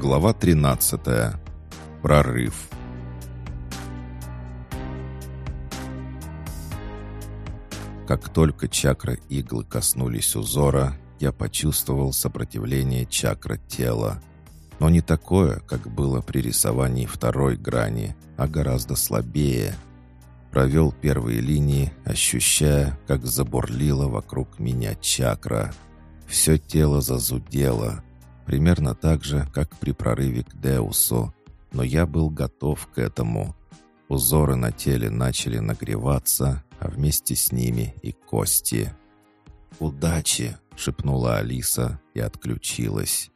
Глава 13. Прорыв. Как только чакры иглы коснулись узора, я почувствовал сопротивление чакра тела. Но не такое, как было при рисовании второй грани, а гораздо слабее. Провел первые линии, ощущая, как забурлила вокруг меня чакра. Все тело зазудело, примерно так же, как при прорыве к Деусу, но я был готов к этому. Узоры на теле начали нагреваться, а вместе с ними и кости. «Удачи!» — шепнула Алиса и отключилась.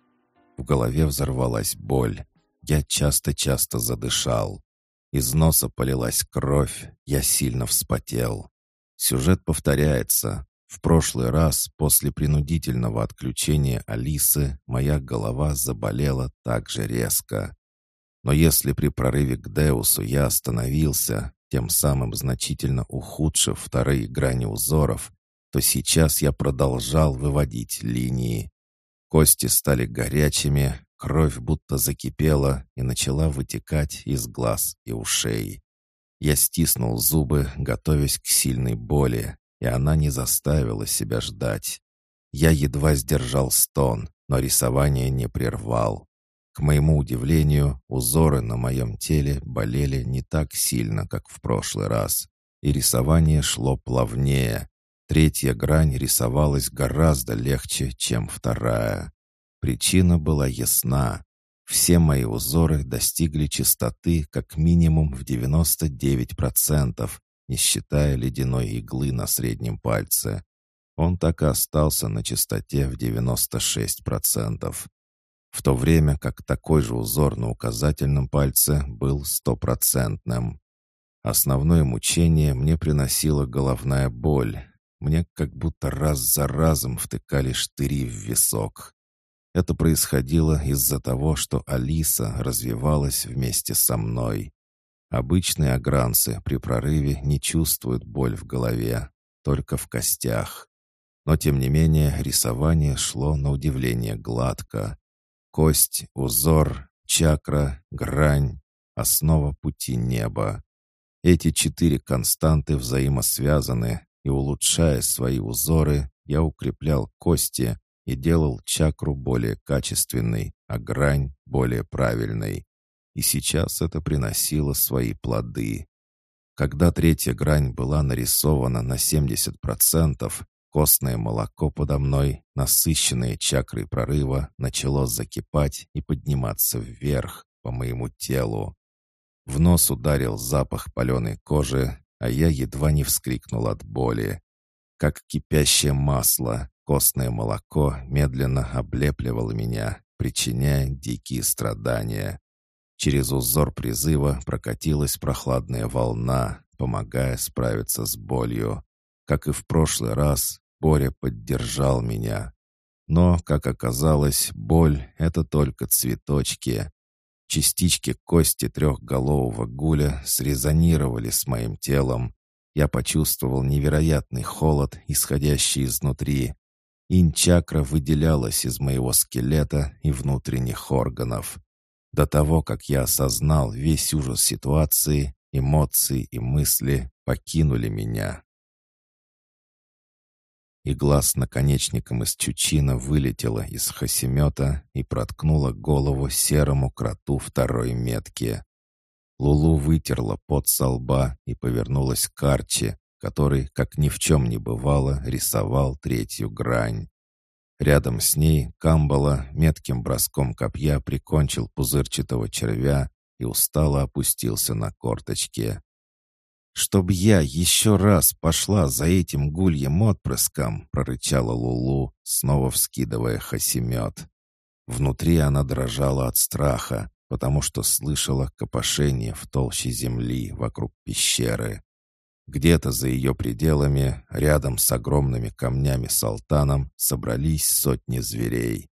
В голове взорвалась боль. Я часто-часто задышал. Из носа полилась кровь, я сильно вспотел. Сюжет повторяется, в прошлый раз, после принудительного отключения Алисы, моя голова заболела так же резко. Но если при прорыве к Деусу я остановился, тем самым значительно ухудшив вторые грани узоров, то сейчас я продолжал выводить линии. Кости стали горячими, кровь будто закипела и начала вытекать из глаз и ушей. Я стиснул зубы, готовясь к сильной боли, и она не заставила себя ждать. Я едва сдержал стон, но рисование не прервал. К моему удивлению, узоры на моем теле болели не так сильно, как в прошлый раз, и рисование шло плавнее. Третья грань рисовалась гораздо легче, чем вторая. Причина была ясна. Все мои узоры достигли чистоты как минимум в 99%, не считая ледяной иглы на среднем пальце. Он так и остался на чистоте в 96%. В то время как такой же узор на указательном пальце был стопроцентным. Основное мучение мне приносила головная боль. Мне как будто раз за разом втыкали штыри в висок. Это происходило из-за того, что Алиса развивалась вместе со мной. Обычные агранцы при прорыве не чувствуют боль в голове, только в костях. Но, тем не менее, рисование шло на удивление гладко. Кость, узор, чакра, грань — основа пути неба. Эти четыре константы взаимосвязаны, и, улучшая свои узоры, я укреплял кости и делал чакру более качественной, а грань более правильной. И сейчас это приносило свои плоды. Когда третья грань была нарисована на 70%, костное молоко подо мной, насыщенное чакрой прорыва, начало закипать и подниматься вверх по моему телу. В нос ударил запах паленой кожи, а я едва не вскрикнул от боли. Как кипящее масло, костное молоко медленно облепливало меня, причиняя дикие страдания. Через узор призыва прокатилась прохладная волна, помогая справиться с болью. Как и в прошлый раз, Боря поддержал меня. Но, как оказалось, боль — это только цветочки. Частички кости трехголового гуля срезонировали с моим телом. Я почувствовал невероятный холод, исходящий изнутри. Инчакра выделялась из моего скелета и внутренних органов. До того, как я осознал весь ужас ситуации, эмоции и мысли покинули меня. Игла с наконечником из чучина вылетела из хасимета и проткнула голову серому кроту второй метки. Лулу вытерла пот со лба и повернулась к Арчи, который, как ни в чем не бывало, рисовал третью грань. Рядом с ней Камбала метким броском копья прикончил пузырчатого червя и устало опустился на корточки. «Чтоб я еще раз пошла за этим гульем отпрыском!» — прорычала Лулу, снова вскидывая хасимет. Внутри она дрожала от страха, потому что слышала копошение в толще земли вокруг пещеры. Где-то за ее пределами, рядом с огромными камнями Салтаном, собрались сотни зверей.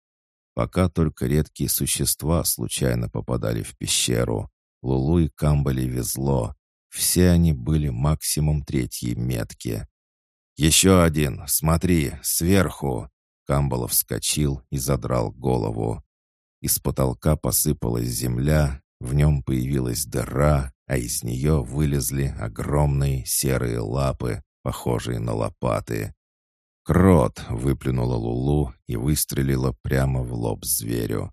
Пока только редкие существа случайно попадали в пещеру. Лулу и Камбали везло. Все они были максимум третьей метки. «Еще один! Смотри! Сверху!» Камбалов вскочил и задрал голову. Из потолка посыпалась земля, в нем появилась дыра, а из нее вылезли огромные серые лапы, похожие на лопаты. «Крот!» — выплюнула Лулу и выстрелила прямо в лоб зверю.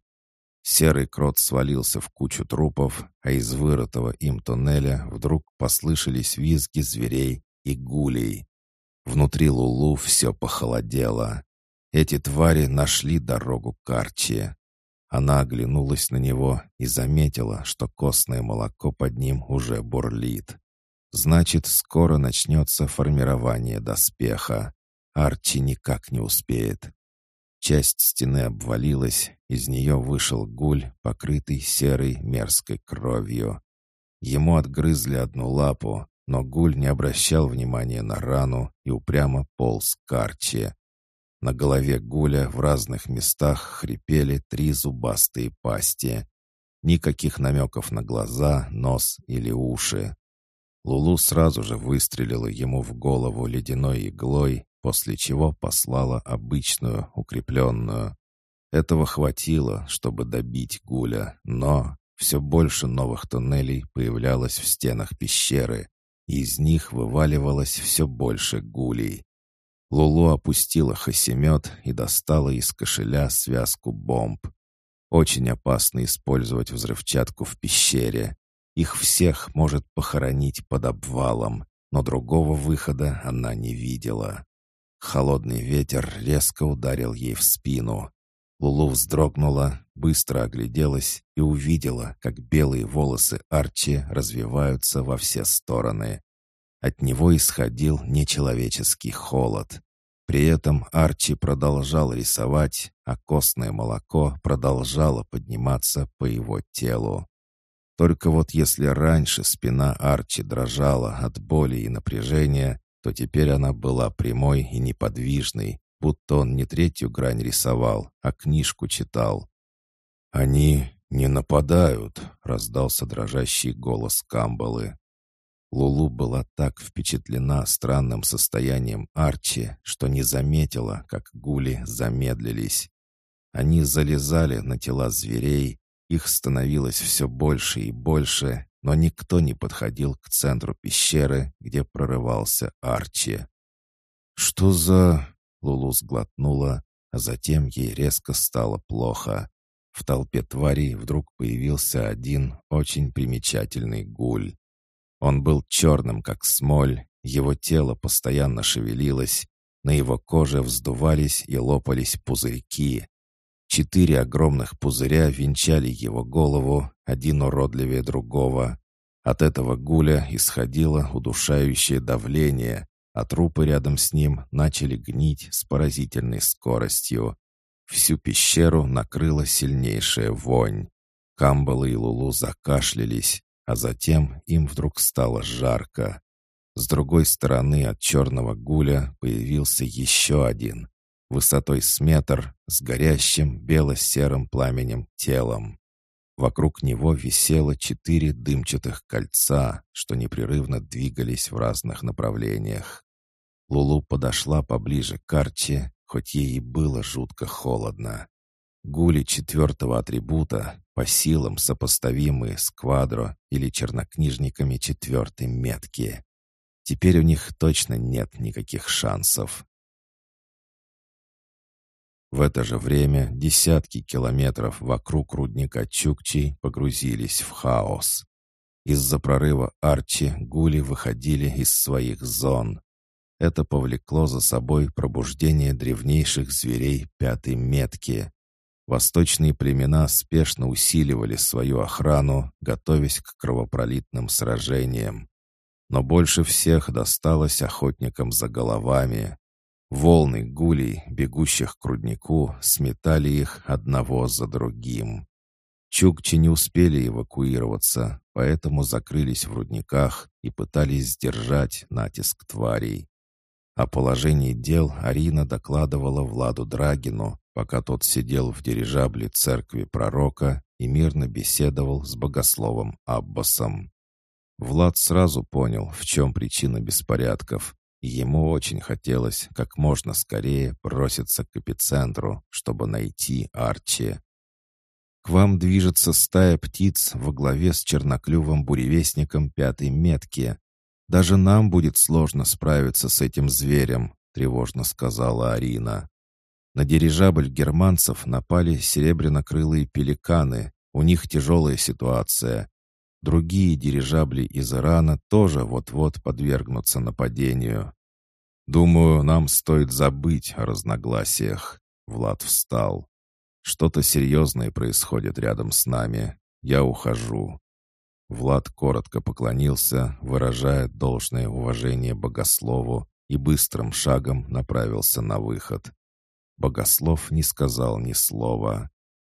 Серый крот свалился в кучу трупов, а из вырытого им туннеля вдруг послышались визги зверей и гулей. Внутри Лулу все похолодело. Эти твари нашли дорогу к Арчи. Она оглянулась на него и заметила, что костное молоко под ним уже бурлит. Значит, скоро начнется формирование доспеха. Арчи никак не успеет. Часть стены обвалилась, из нее вышел гуль, покрытый серой мерзкой кровью. Ему отгрызли одну лапу, но гуль не обращал внимания на рану и упрямо полз к Арчи. На голове гуля в разных местах хрипели три зубастые пасти. Никаких намеков на глаза, нос или уши. Лулу сразу же выстрелила ему в голову ледяной иглой, после чего послала обычную, укрепленную. Этого хватило, чтобы добить Гуля, но все больше новых туннелей появлялось в стенах пещеры, и из них вываливалось все больше гулей. Лулу опустила хосемет и достала из кошеля связку бомб. Очень опасно использовать взрывчатку в пещере. Их всех может похоронить под обвалом, но другого выхода она не видела. Холодный ветер резко ударил ей в спину. Лулу вздрогнула, быстро огляделась и увидела, как белые волосы Арчи развиваются во все стороны. От него исходил нечеловеческий холод. При этом Арчи продолжал рисовать, а костное молоко продолжало подниматься по его телу. Только вот если раньше спина Арчи дрожала от боли и напряжения, то теперь она была прямой и неподвижной, будто он не третью грань рисовал, а книжку читал. «Они не нападают», — раздался дрожащий голос Камбалы. Лулу была так впечатлена странным состоянием Арчи, что не заметила, как гули замедлились. Они залезали на тела зверей, их становилось все больше и больше, но никто не подходил к центру пещеры, где прорывался Арчи. «Что за...» — Лулу сглотнула, а затем ей резко стало плохо. В толпе тварей вдруг появился один очень примечательный гуль. Он был черным, как смоль, его тело постоянно шевелилось, на его коже вздувались и лопались пузырьки. Четыре огромных пузыря венчали его голову, один уродливее другого. От этого гуля исходило удушающее давление, а трупы рядом с ним начали гнить с поразительной скоростью. Всю пещеру накрыла сильнейшая вонь. Камбала и Лулу закашлялись, а затем им вдруг стало жарко. С другой стороны от черного гуля появился еще один, высотой с метр, с горящим бело-серым пламенем телом. Вокруг него висело четыре дымчатых кольца, что непрерывно двигались в разных направлениях. Лулу подошла поближе к Арчи, хоть ей и было жутко холодно. Гули четвертого атрибута, по силам сопоставимые с квадро или чернокнижниками четвертой метки. Теперь у них точно нет никаких шансов. В это же время десятки километров вокруг рудника Чукчи погрузились в хаос. Из-за прорыва Арчи гули выходили из своих зон. Это повлекло за собой пробуждение древнейших зверей пятой метки. Восточные племена спешно усиливали свою охрану, готовясь к кровопролитным сражениям. Но больше всех досталось охотникам за головами. Волны гулей, бегущих к руднику, сметали их одного за другим. Чукчи не успели эвакуироваться, поэтому закрылись в рудниках и пытались сдержать натиск тварей. О положении дел Арина докладывала Владу Драгину, пока тот сидел в дирижабле церкви пророка и мирно беседовал с богословом Аббасом. Влад сразу понял, в чем причина беспорядков, Ему очень хотелось как можно скорее броситься к эпицентру, чтобы найти Арчи. К вам движется стая птиц во главе с черноклювым буревестником пятой метки. Даже нам будет сложно справиться с этим зверем, тревожно сказала Арина. На дирижабль германцев напали серебряно-крылые пеликаны. У них тяжелая ситуация. Другие дирижабли из Ирана тоже вот-вот подвергнутся нападению. Думаю, нам стоит забыть о разногласиях. Влад встал. Что-то серьезное происходит рядом с нами. Я ухожу. Влад коротко поклонился, выражая должное уважение богослову, и быстрым шагом направился на выход. Богослов не сказал ни слова.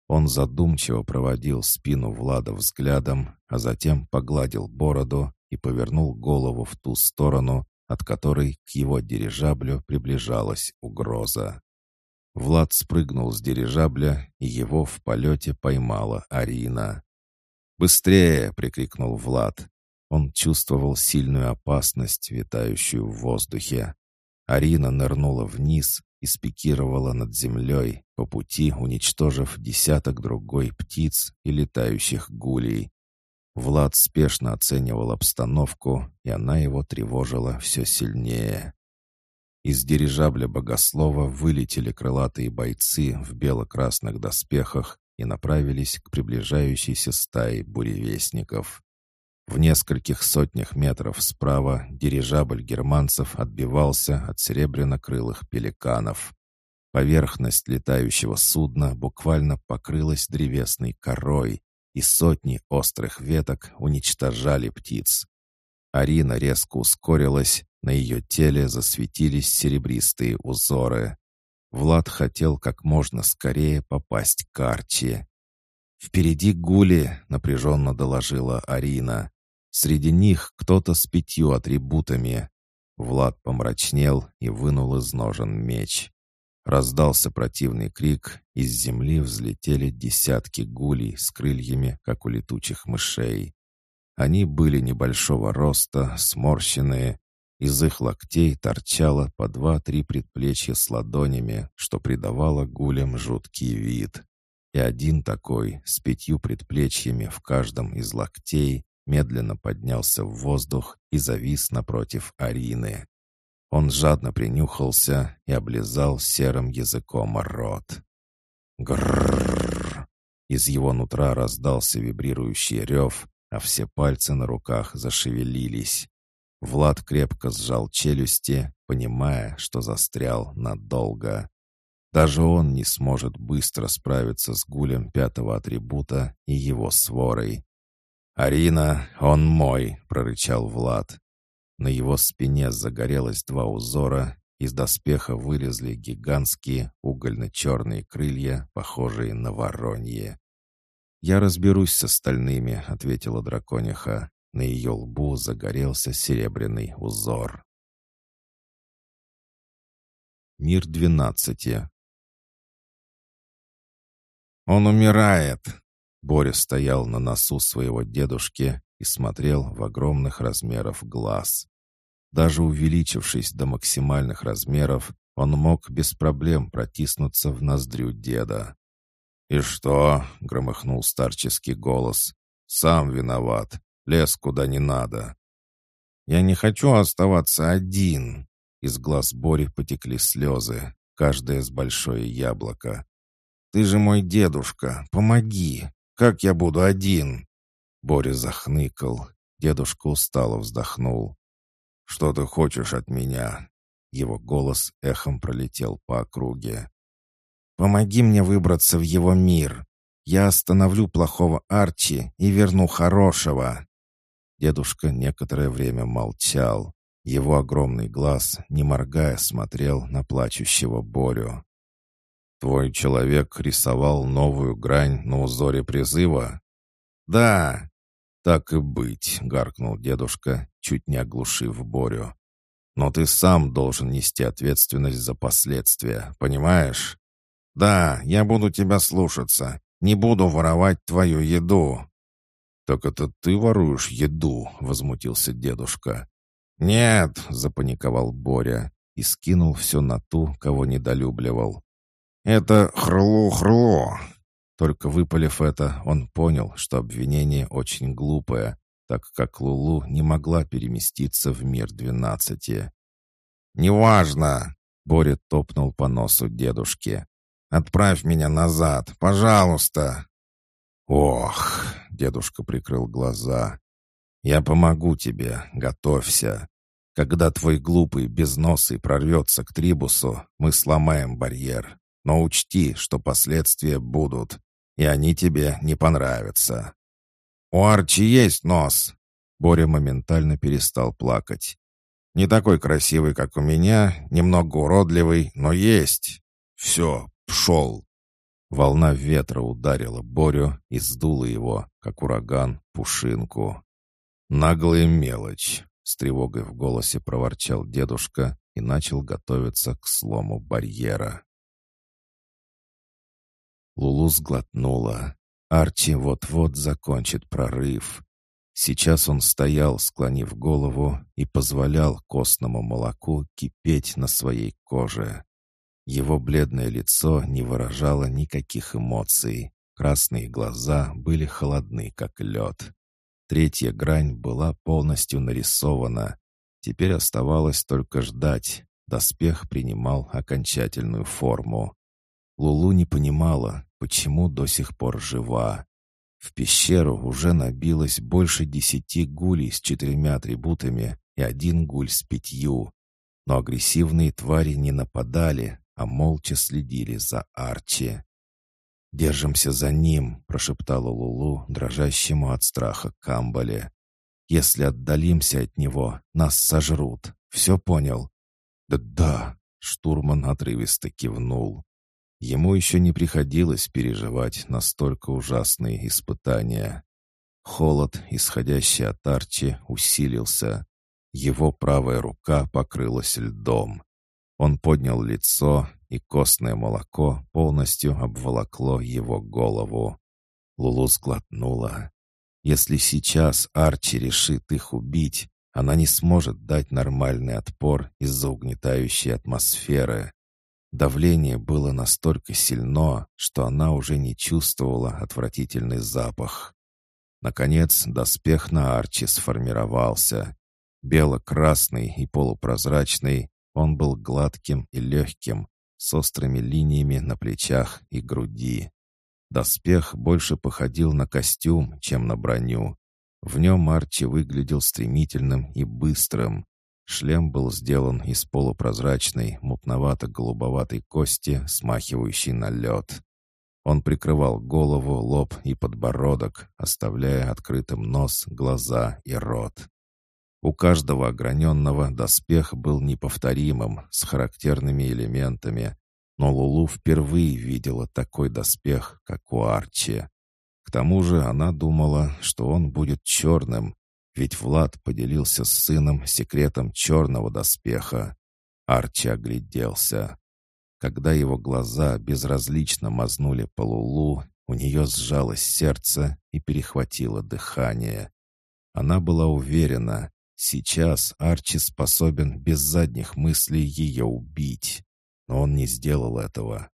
Он задумчиво проводил спину Влада взглядом, а затем погладил бороду и повернул голову в ту сторону, от которой к его дирижаблю приближалась угроза. Влад спрыгнул с дирижабля, и его в полете поймала Арина. «Быстрее!» — прикрикнул Влад. Он чувствовал сильную опасность, витающую в воздухе. Арина нырнула вниз и спикировала над землей, по пути уничтожив десяток другой птиц и летающих гулей. Влад спешно оценивал обстановку, и она его тревожила все сильнее. Из дирижабля богослова вылетели крылатые бойцы в бело-красных доспехах и направились к приближающейся стае буревестников. В нескольких сотнях метров справа дирижабль германцев отбивался от серебряно-крылых пеликанов. Поверхность летающего судна буквально покрылась древесной корой, и сотни острых веток уничтожали птиц. Арина резко ускорилась, на ее теле засветились серебристые узоры. Влад хотел как можно скорее попасть к Арчи. «Впереди гули», — напряженно доложила Арина. Среди них кто-то с пятью атрибутами. Влад помрачнел и вынул из ножен меч. Раздался противный крик, из земли взлетели десятки гулей с крыльями, как у летучих мышей. Они были небольшого роста, сморщенные. Из их локтей торчало по два-три предплечья с ладонями, что придавало гулям жуткий вид. И один такой, с пятью предплечьями в каждом из локтей, медленно поднялся в воздух и завис напротив Арины. Он жадно принюхался и облизал серым языком рот. Гррррр! Из его нутра раздался вибрирующий рев, а все пальцы на руках зашевелились. Влад крепко сжал челюсти, понимая, что застрял надолго. Даже он не сможет быстро справиться с гулем пятого атрибута и его сворой. «Арина, он мой!» — прорычал Влад. На его спине загорелось два узора, из доспеха вылезли гигантские угольно-черные крылья, похожие на воронье. «Я разберусь с остальными», — ответила дракониха. На ее лбу загорелся серебряный узор. Мир двенадцати. «Он умирает!» Боря стоял на носу своего дедушки и смотрел в огромных размеров глаз. Даже увеличившись до максимальных размеров, он мог без проблем протиснуться в ноздрю деда. «И что?» — громыхнул старческий голос. «Сам виноват. Лез куда не надо». «Я не хочу оставаться один». Из глаз Бори потекли слезы, каждая с большое яблоко. «Ты же мой дедушка, помоги! Как я буду один?» Боря захныкал. Дедушка устало вздохнул. «Что ты хочешь от меня?» Его голос эхом пролетел по округе. «Помоги мне выбраться в его мир. Я остановлю плохого Арчи и верну хорошего». Дедушка некоторое время молчал. Его огромный глаз, не моргая, смотрел на плачущего Борю. «Твой человек рисовал новую грань на узоре призыва?» «Да!» «Так и быть», — гаркнул дедушка, чуть не оглушив Борю. «Но ты сам должен нести ответственность за последствия, понимаешь?» «Да, я буду тебя слушаться. Не буду воровать твою еду». «Так это ты воруешь еду?» — возмутился дедушка. «Нет», — запаниковал Боря и скинул все на ту, кого недолюбливал. «Это хрло-хрло. Только выпалив это, он понял, что обвинение очень глупое, так как Лулу не могла переместиться в мир двенадцати. «Неважно!» — Боря топнул по носу дедушки. «Отправь меня назад, пожалуйста!» «Ох!» — дедушка прикрыл глаза. «Я помогу тебе, готовься. Когда твой глупый безносый прорвется к трибусу, мы сломаем барьер. Но учти, что последствия будут, и они тебе не понравятся». «У Арчи есть нос!» Боря моментально перестал плакать. «Не такой красивый, как у меня, немного уродливый, но есть. Все, пшел!» Волна ветра ударила Борю и сдула его, как ураган, пушинку. «Наглая мелочь!» С тревогой в голосе проворчал дедушка и начал готовиться к слому барьера. Лулу сглотнула. Арчи вот-вот закончит прорыв. Сейчас он стоял, склонив голову, и позволял костному молоку кипеть на своей коже. Его бледное лицо не выражало никаких эмоций. Красные глаза были холодны, как лед. Третья грань была полностью нарисована. Теперь оставалось только ждать. Доспех принимал окончательную форму. Лулу не понимала, почему до сих пор жива. В пещеру уже набилось больше десяти гулей с четырьмя атрибутами и один гуль с пятью. Но агрессивные твари не нападали, а молча следили за Арчи. «Держимся за ним», — прошептала Лулу, дрожащему от страха Камбале. «Если отдалимся от него, нас сожрут. Все понял?» «Да-да», — штурман отрывисто кивнул. Ему еще не приходилось переживать настолько ужасные испытания. Холод, исходящий от Арчи, усилился. Его правая рука покрылась льдом. Он поднял лицо, и костное молоко полностью обволокло его голову. Лулу сглотнула. Если сейчас Арчи решит их убить, она не сможет дать нормальный отпор из-за угнетающей атмосферы. Давление было настолько сильно, что она уже не чувствовала отвратительный запах. Наконец, доспех на Арчи сформировался. Бело-красный и полупрозрачный, он был гладким и легким, с острыми линиями на плечах и груди. Доспех больше походил на костюм, чем на броню. В нем Арчи выглядел стремительным и быстрым. Шлем был сделан из полупрозрачной, мутновато-голубоватой кости, смахивающей на лед. Он прикрывал голову, лоб и подбородок, оставляя открытым нос, глаза и рот. У каждого ограненного доспех был неповторимым, с характерными элементами, но Лулу впервые видела такой доспех, как у Арчи. К тому же она думала, что он будет черным, ведь Влад поделился с сыном секретом черного доспеха. Арчи огляделся. Когда его глаза безразлично мазнули по Лулу, у нее сжалось сердце и перехватило дыхание. Она была уверена, Сейчас Арчи способен без задних мыслей ее убить. Но он не сделал этого.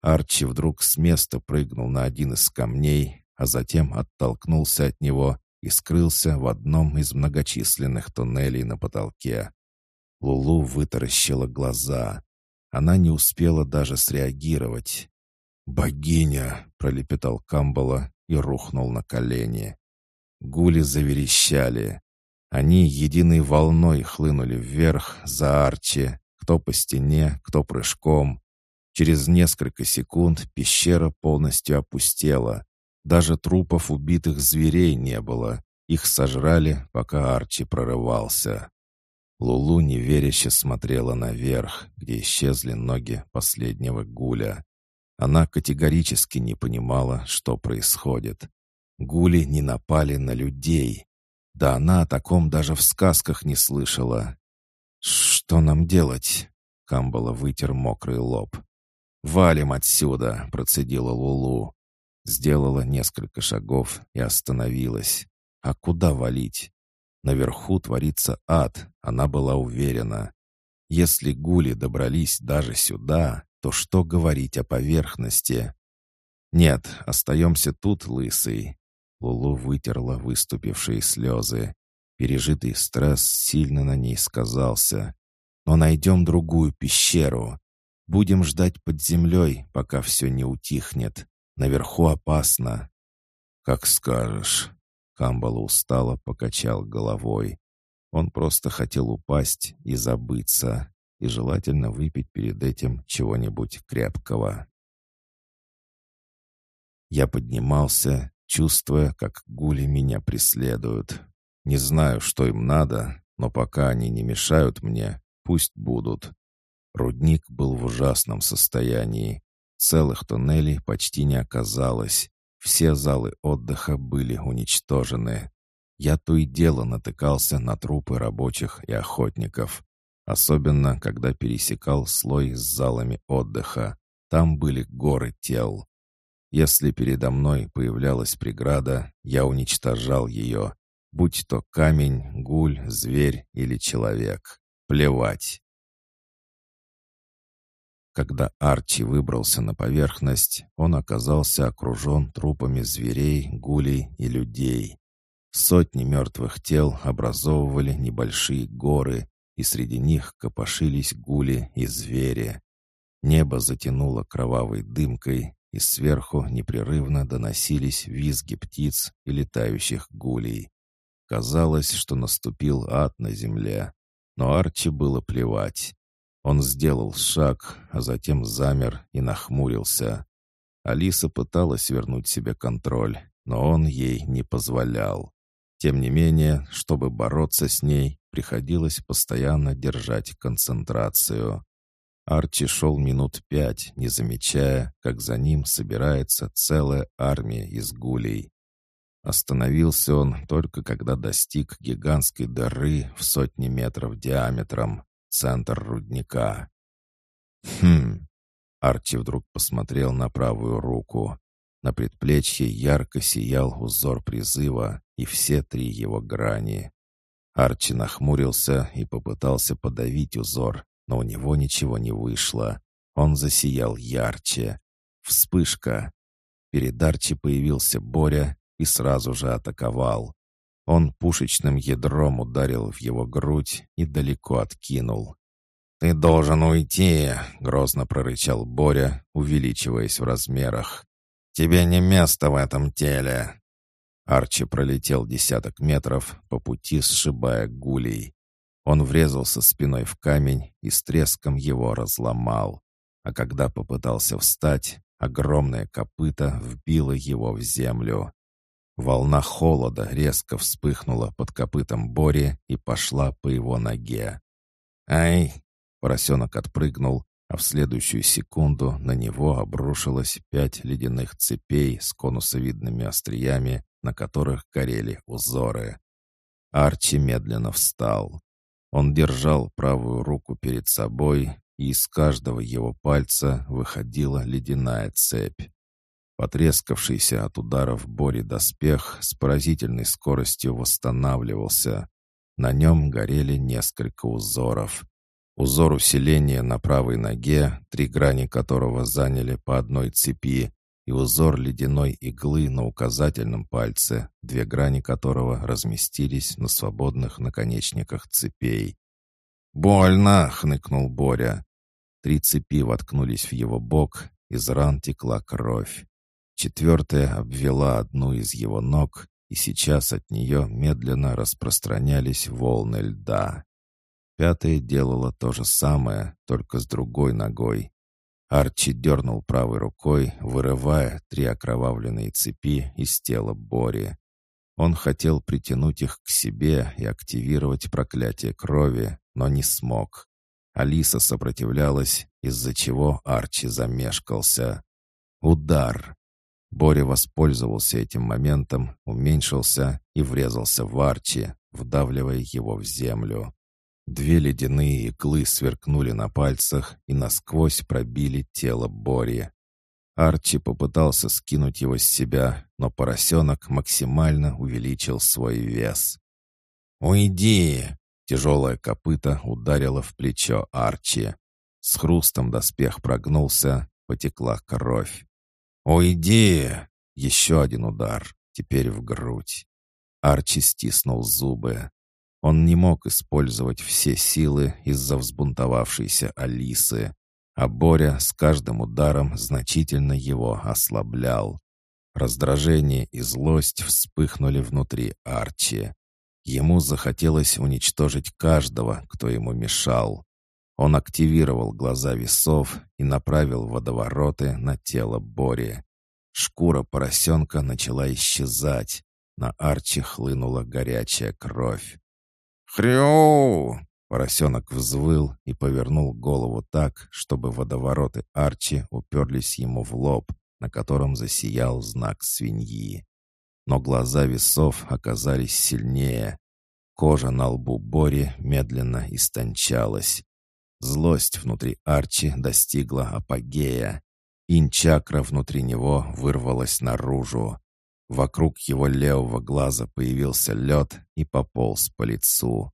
Арчи вдруг с места прыгнул на один из камней, а затем оттолкнулся от него и скрылся в одном из многочисленных туннелей на потолке. Лулу вытаращила глаза. Она не успела даже среагировать. «Богиня!» — пролепетал Камбала и рухнул на колени. Гули заверещали. Они единой волной хлынули вверх, за Арчи, кто по стене, кто прыжком. Через несколько секунд пещера полностью опустела. Даже трупов убитых зверей не было. Их сожрали, пока Арчи прорывался. Лулу неверяще смотрела наверх, где исчезли ноги последнего гуля. Она категорически не понимала, что происходит. Гули не напали на людей. Да она о таком даже в сказках не слышала. «Что нам делать?» — Камбала вытер мокрый лоб. «Валим отсюда!» — процедила Лулу. Сделала несколько шагов и остановилась. А куда валить? Наверху творится ад, она была уверена. Если гули добрались даже сюда, то что говорить о поверхности? «Нет, остаемся тут, лысый». Лулу вытерла выступившие слезы. Пережитый стресс сильно на ней сказался. «Но найдем другую пещеру. Будем ждать под землей, пока все не утихнет. Наверху опасно». «Как скажешь». Камбала устало покачал головой. Он просто хотел упасть и забыться, и желательно выпить перед этим чего-нибудь крепкого. Я поднимался, чувствуя, как гули меня преследуют. Не знаю, что им надо, но пока они не мешают мне, пусть будут. Рудник был в ужасном состоянии. Целых туннелей почти не оказалось. Все залы отдыха были уничтожены. Я то и дело натыкался на трупы рабочих и охотников. Особенно, когда пересекал слой с залами отдыха. Там были горы тел. Если передо мной появлялась преграда, я уничтожал ее. Будь то камень, гуль, зверь или человек. Плевать. Когда Арчи выбрался на поверхность, он оказался окружен трупами зверей, гулей и людей. Сотни мертвых тел образовывали небольшие горы, и среди них копошились гули и звери. Небо затянуло кровавой дымкой, и сверху непрерывно доносились визги птиц и летающих гулей. Казалось, что наступил ад на земле, но Арчи было плевать. Он сделал шаг, а затем замер и нахмурился. Алиса пыталась вернуть себе контроль, но он ей не позволял. Тем не менее, чтобы бороться с ней, приходилось постоянно держать концентрацию. Арчи шел минут пять, не замечая, как за ним собирается целая армия из гулей. Остановился он только когда достиг гигантской дыры в сотни метров диаметром, центр рудника. «Хм...» Арчи вдруг посмотрел на правую руку. На предплечье ярко сиял узор призыва и все три его грани. Арчи нахмурился и попытался подавить узор, но у него ничего не вышло. Он засиял ярче. Вспышка. Перед Арчи появился Боря и сразу же атаковал. Он пушечным ядром ударил в его грудь и далеко откинул. «Ты должен уйти!» — грозно прорычал Боря, увеличиваясь в размерах. «Тебе не место в этом теле!» Арчи пролетел десяток метров, по пути сшибая гулей. Он врезался спиной в камень и с треском его разломал. А когда попытался встать, огромное копыто вбило его в землю. Волна холода резко вспыхнула под копытом Бори и пошла по его ноге. «Ай!» — поросенок отпрыгнул, а в следующую секунду на него обрушилось пять ледяных цепей с конусовидными остриями, на которых горели узоры. Арчи медленно встал. Он держал правую руку перед собой, и из каждого его пальца выходила ледяная цепь. Потрескавшийся от ударов Бори доспех с поразительной скоростью восстанавливался. На нем горели несколько узоров. Узор усиления на правой ноге, три грани которого заняли по одной цепи, и узор ледяной иглы на указательном пальце, две грани которого разместились на свободных наконечниках цепей. «Больно!» — хныкнул Боря. Три цепи воткнулись в его бок, из ран текла кровь. Четвертая обвела одну из его ног, и сейчас от нее медленно распространялись волны льда. Пятая делала то же самое, только с другой ногой. Арчи дернул правой рукой, вырывая три окровавленные цепи из тела Бори. Он хотел притянуть их к себе и активировать проклятие крови, но не смог. Алиса сопротивлялась, из-за чего Арчи замешкался. Удар. Боря воспользовался этим моментом, уменьшился и врезался в Арчи, вдавливая его в землю. Две ледяные иглы сверкнули на пальцах и насквозь пробили тело Бори. Арчи попытался скинуть его с себя, но поросенок максимально увеличил свой вес. «Уйди!» — тяжелое копыто ударило в плечо Арчи. С хрустом доспех прогнулся, потекла кровь. «Уйди!» Еще один удар, теперь в грудь. Арчи стиснул зубы. Он не мог использовать все силы из-за взбунтовавшейся Алисы, а Боря с каждым ударом значительно его ослаблял. Раздражение и злость вспыхнули внутри Арчи. Ему захотелось уничтожить каждого, кто ему мешал. Он активировал глаза весов и направил водовороты на тело Бори. Шкура поросенка начала исчезать. На Арчи хлынула горячая кровь. «Хрю!» Поросенок взвыл и повернул голову так, чтобы водовороты Арчи уперлись ему в лоб, на котором засиял знак свиньи. Но глаза весов оказались сильнее. Кожа на лбу Бори медленно истончалась. Злость внутри Арчи достигла апогея. Инчакра внутри него вырвалась наружу. Вокруг его левого глаза появился лед и пополз по лицу.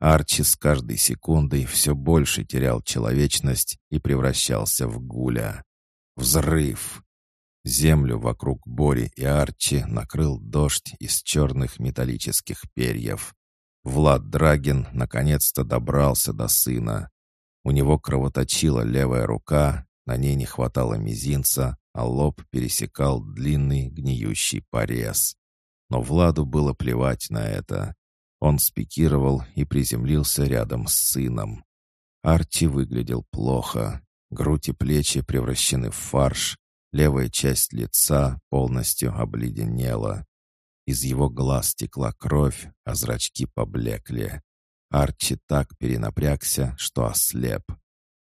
Арчи с каждой секундой все больше терял человечность и превращался в гуля. Взрыв! Землю вокруг Бори и Арчи накрыл дождь из черных металлических перьев. Влад Драгин наконец-то добрался до сына. У него кровоточила левая рука, на ней не хватало мизинца, а лоб пересекал длинный гниющий порез. Но Владу было плевать на это. Он спикировал и приземлился рядом с сыном. Арчи выглядел плохо. Грудь и плечи превращены в фарш, левая часть лица полностью обледенела. Из его глаз текла кровь, а зрачки поблекли. Арчи так перенапрягся, что ослеп.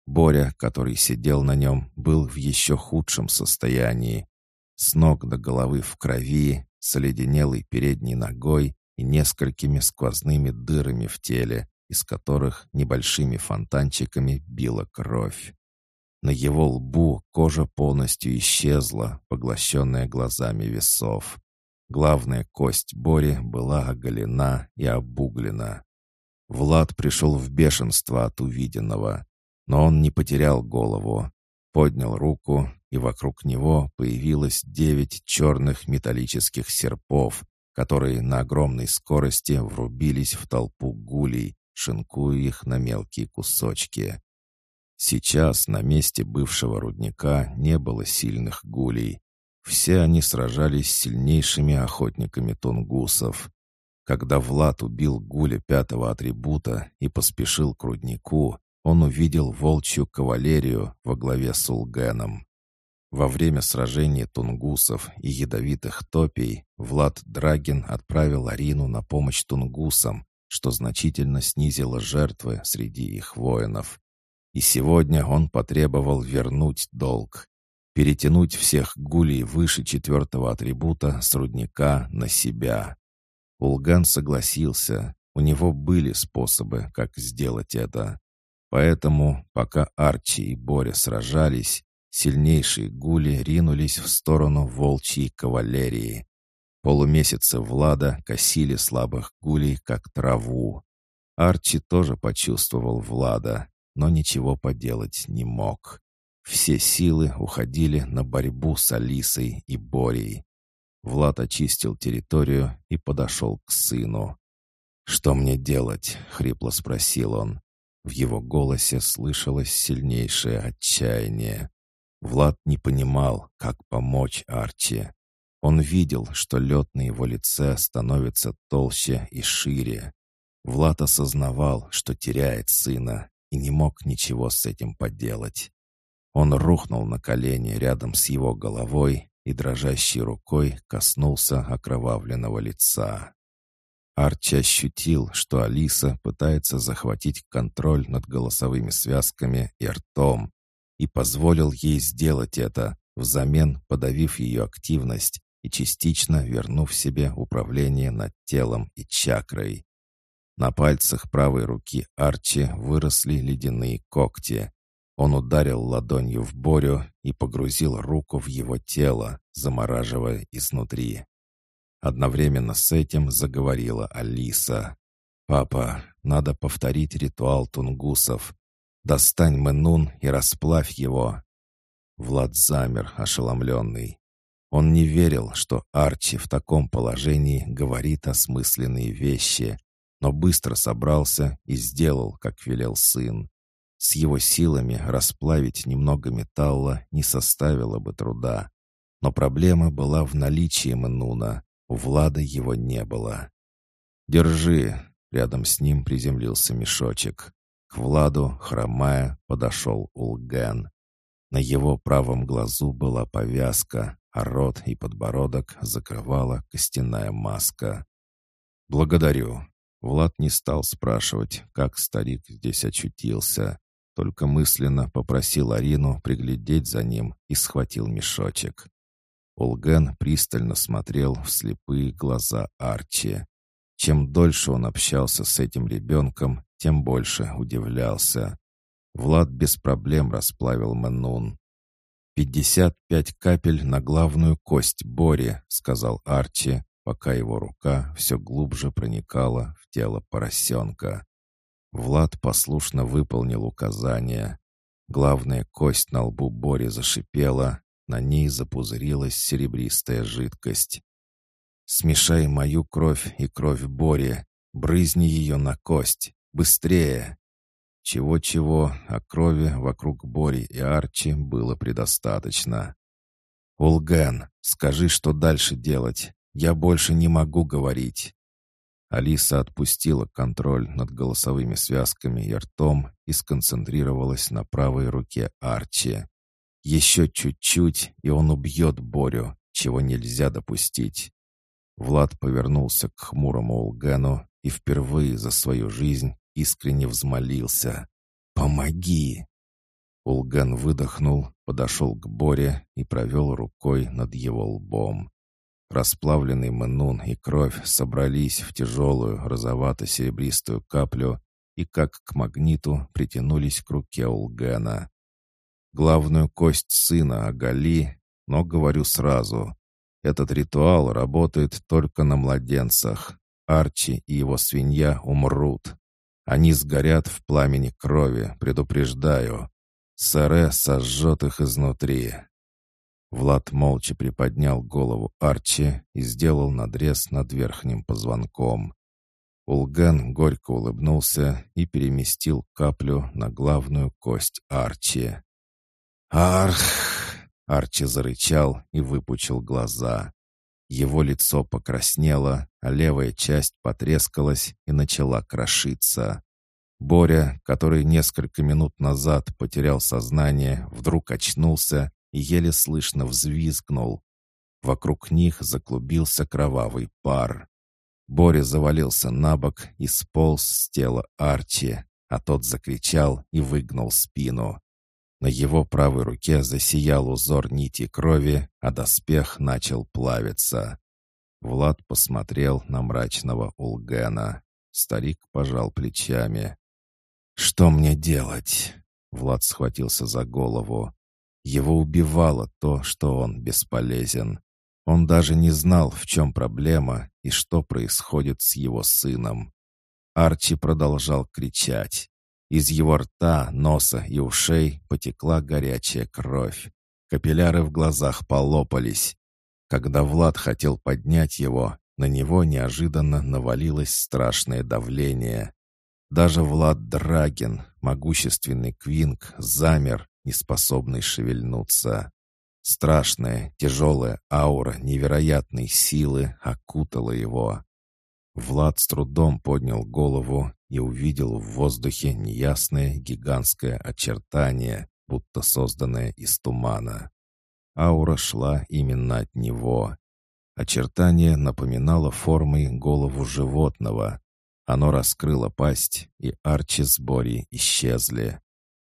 Боря, который сидел на нем, был в еще худшем состоянии. С ног до головы в крови, с оледенелой передней ногой и несколькими сквозными дырами в теле, из которых небольшими фонтанчиками била кровь. На его лбу кожа полностью исчезла, поглощенная глазами весов. Главная кость Бори была оголена и обуглена. Влад пришел в бешенство от увиденного, но он не потерял голову. Поднял руку, и вокруг него появилось девять черных металлических серпов, которые на огромной скорости врубились в толпу гулей, шинкуя их на мелкие кусочки. Сейчас на месте бывшего рудника не было сильных гулей. Все они сражались с сильнейшими охотниками тунгусов. Когда Влад убил Гуля пятого атрибута и поспешил к руднику, он увидел волчью кавалерию во главе с Улгеном. Во время сражения тунгусов и ядовитых топий Влад Драгин отправил Арину на помощь тунгусам, что значительно снизило жертвы среди их воинов. И сегодня он потребовал вернуть долг, перетянуть всех гулей выше четвертого атрибута с рудника на себя. Улган согласился, у него были способы, как сделать это. Поэтому, пока Арчи и Боря сражались, сильнейшие гули ринулись в сторону волчьей кавалерии. Полумесяцы Влада косили слабых гулей, как траву. Арчи тоже почувствовал Влада, но ничего поделать не мог. Все силы уходили на борьбу с Алисой и Борей. Влад очистил территорию и подошел к сыну. «Что мне делать?» — хрипло спросил он. В его голосе слышалось сильнейшее отчаяние. Влад не понимал, как помочь Арчи. Он видел, что лед на его лице становится толще и шире. Влад осознавал, что теряет сына, и не мог ничего с этим поделать. Он рухнул на колени рядом с его головой и дрожащей рукой коснулся окровавленного лица. Арчи ощутил, что Алиса пытается захватить контроль над голосовыми связками и ртом, и позволил ей сделать это, взамен подавив ее активность и частично вернув себе управление над телом и чакрой. На пальцах правой руки Арчи выросли ледяные когти, он ударил ладонью в Борю и погрузил руку в его тело, замораживая изнутри. Одновременно с этим заговорила Алиса. «Папа, надо повторить ритуал тунгусов. Достань Менун и расплавь его». Влад замер, ошеломленный. Он не верил, что Арчи в таком положении говорит осмысленные вещи, но быстро собрался и сделал, как велел сын. С его силами расплавить немного металла не составило бы труда. Но проблема была в наличии Мануна. У Влада его не было. «Держи!» — рядом с ним приземлился мешочек. К Владу, хромая, подошел Улген. На его правом глазу была повязка, а рот и подбородок закрывала костяная маска. «Благодарю». Влад не стал спрашивать, как старик здесь очутился, только мысленно попросил Арину приглядеть за ним и схватил мешочек. Улген пристально смотрел в слепые глаза Арчи. Чем дольше он общался с этим ребенком, тем больше удивлялся. Влад без проблем расплавил Манун. «Пятьдесят пять капель на главную кость Бори», — сказал Арчи, пока его рука все глубже проникала в тело поросенка. Влад послушно выполнил указание. Главная кость на лбу Бори зашипела, на ней запузырилась серебристая жидкость. «Смешай мою кровь и кровь Бори, брызни ее на кость, быстрее!» Чего-чего, а крови вокруг Бори и Арчи было предостаточно. «Улген, скажи, что дальше делать. Я больше не могу говорить». Алиса отпустила контроль над голосовыми связками и ртом и сконцентрировалась на правой руке Арчи. Еще чуть-чуть, и он убьет Борю, чего нельзя допустить. Влад повернулся к хмурому Улгену и впервые за свою жизнь искренне взмолился. «Помоги!» Улган выдохнул, подошел к Боре и провел рукой над его лбом. Расплавленный манун и кровь собрались в тяжелую розовато-серебристую каплю и, как к магниту, притянулись к руке Улгана. Главную кость сына оголи, но говорю сразу, этот ритуал работает только на младенцах. Арчи и его свинья умрут. Они сгорят в пламени крови, предупреждаю. Саре сожжет их изнутри». Влад молча приподнял голову Арчи и сделал надрез над верхним позвонком. Улган горько улыбнулся и переместил каплю на главную кость Арчи. «Арх!» — Арчи зарычал и выпучил глаза. Его лицо покраснело, а левая часть потрескалась и начала крошиться. Боря, который несколько минут назад потерял сознание, вдруг очнулся еле слышно взвизгнул. Вокруг них заклубился кровавый пар. Боря завалился на бок и сполз с тела Арчи, а тот закричал и выгнул спину. На его правой руке засиял узор нити крови, а доспех начал плавиться. Влад посмотрел на мрачного Улгена. Старик пожал плечами. «Что мне делать?» Влад схватился за голову. Его убивало то, что он бесполезен. Он даже не знал, в чем проблема и что происходит с его сыном. Арчи продолжал кричать. Из его рта, носа и ушей потекла горячая кровь. Капилляры в глазах полопались. Когда Влад хотел поднять его, на него неожиданно навалилось страшное давление. Даже Влад Драгин, могущественный Квинг, замер, неспособный шевельнуться. Страшная, тяжелая аура невероятной силы окутала его. Влад с трудом поднял голову и увидел в воздухе неясное гигантское очертание, будто созданное из тумана. Аура шла именно от него. Очертание напоминало формой голову животного. Оно раскрыло пасть, и арчи с Бори исчезли.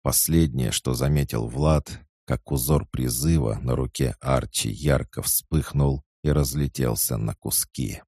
Последнее, что заметил Влад, как узор призыва на руке Арчи ярко вспыхнул и разлетелся на куски.